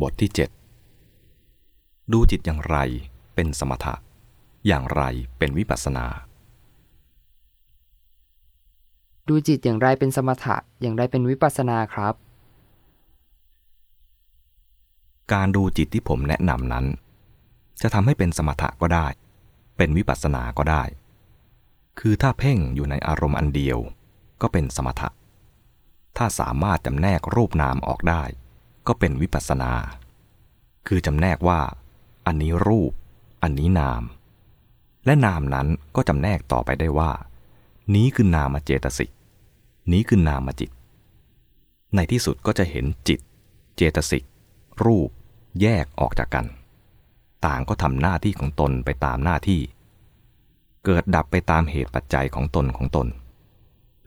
บทที่ 7 ดูจิตอย่างไรเป็นสมถะ อย่างไรเป็นวิปัสสนา ดูจิตอย่างไรเป็นสมถะ อย่างไรเป็นวิปัสสนาครับ การดูจิตที่ผมแนะนำนั้น จะทำให้เป็นสมถะก็ได้ เป็นวิปัสสนาก็ได้ คือถ้าเพ่งอยู่ในอารมณ์อันเดียว ก็เป็นสมถะ ถ้าสามารถจำแนกรูปนามออกได้ ก็เป็นวิปัสนา คือจำแนกว่า อันนี้รูป อันนี้นาม และนามนั้นก็จำแนกต่อไปได้ว่า นี้คือนามเจตสิก นี้คือนามจิต ในที่สุดก็จะเห็นจิต เจตสิก รูป แยกออกจากกัน ต่างก็ทำหน้าที่ของตนไปตามหน้าที่ เกิดดับไปตามเหตุปัจจัยของตนของตน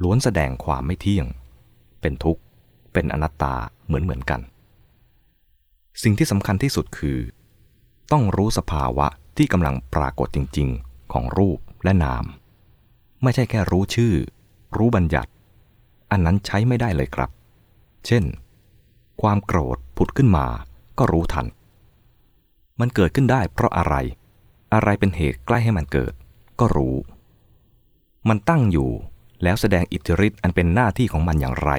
ล้วนแสดงความไม่เที่ยง เป็นทุกข์ เป็นอนัตตาเหมือนเหมือนกัน สิ่งที่สำคัญที่สุดคือ ต้องรู้สภาวะที่กำลังปรากฏจริง ๆ ของรูปและนาม ไม่ใช่แค่รู้ชื่อ รู้บัญญัติ อันนั้นใช้ไม่ได้เลยครับ เช่น ความโกรธผุดขึ้นมาก็รู้ทัน มันเกิดขึ้นได้เพราะอะไร อะไรเป็นเหตุใกล้ให้มันเกิด ก็รู้ มันตั้งอยู่แล้วแสดงอิทธิฤทธิ์อันเป็นหน้าที่ของมันอย่างไร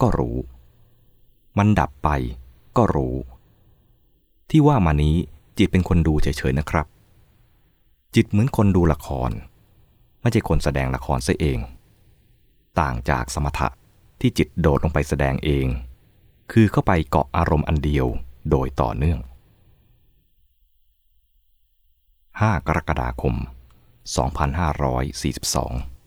ก็รู้ มันดับไปก็รู้ ที่ว่ามานี้จิตเป็นคนดูเฉยๆนะครับ จิตเหมือนคนดูละคร ไม่ใช่คนแสดงละครซะเอง ต่างจากสมถะที่จิตโดดลงไปแสดงเอง คือเข้าไปเกาะอารมณ์อันเดียวโดยต่อเนื่อง 5 กรกฎาคม 2542